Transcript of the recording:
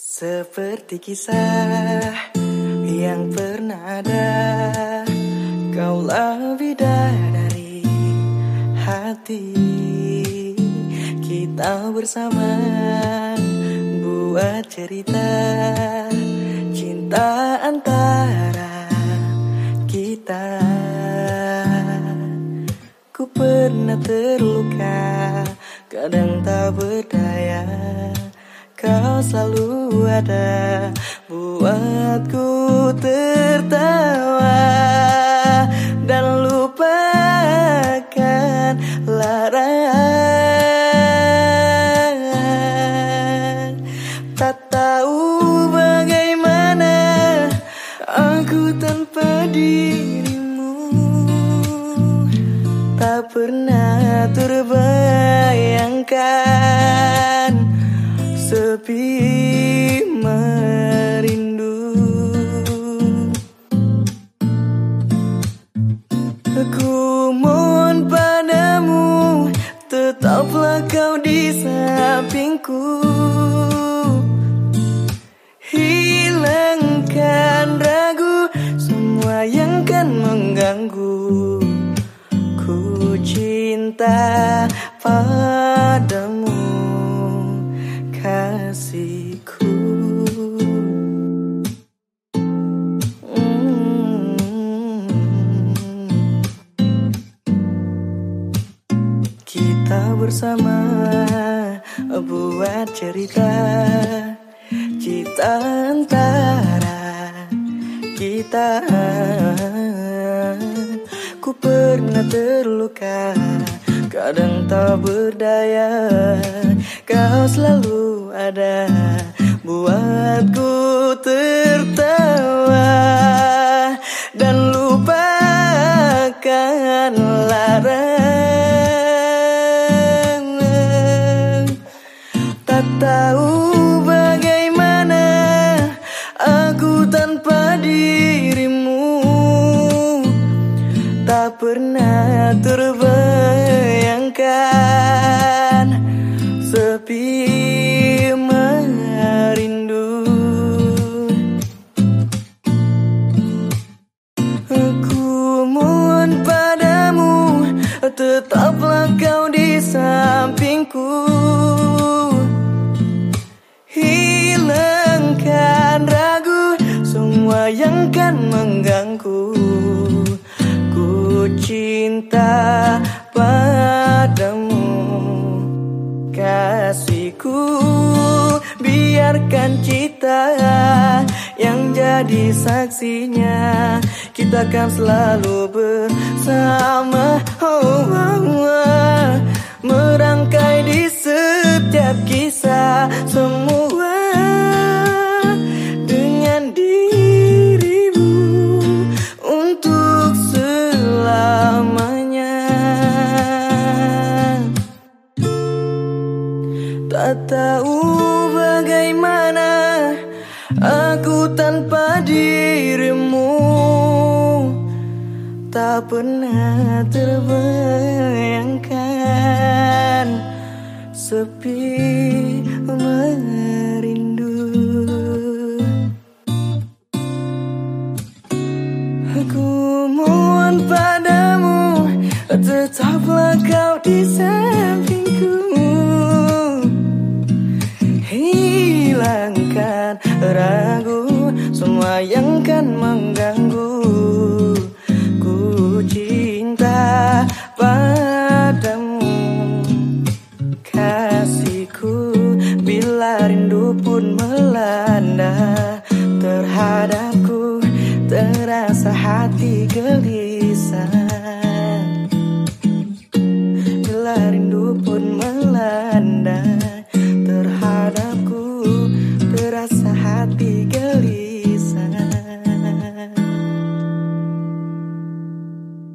Seperti kisah yang pernah ada Kaulah bidadari hati. Kita bersama buat cerita Cinta antara kita. Ku pernah terluka Kadang tak berdaya Kau selalu ada Buatku tertawa Dan lupakan larangan. Tak tahu bagaimana Aku tanpa dirimu. Tak pernah terbayangkan merindu. Aku mohon padamu Tetaplah kau di sampingku Bersama buat cerita Cita antara kita. Ku pernah terluka Kadang tak berdaya Kau selalu ada Tetaplah kau di sampingku. Hilangkan ragu Semua yang kan mengganggu. Ku cinta padamu Kasihku. Biarkan cita yang jadi saksinya Kita akan selalu bersama. Oh, oh, oh. Merangkai di setiap kisah semua. Dengan dirimu untuk selamanya. Tak tahu bagaimana aku tanpa dirimu Tak pernah terbayangkan Sepi merindu. Aku mohon padamu Tetaplah kau di sampingku. Hilangkan ragu Semua yang kan mengganggu Pun melanda. Terhadapku Terasa hati gelisah.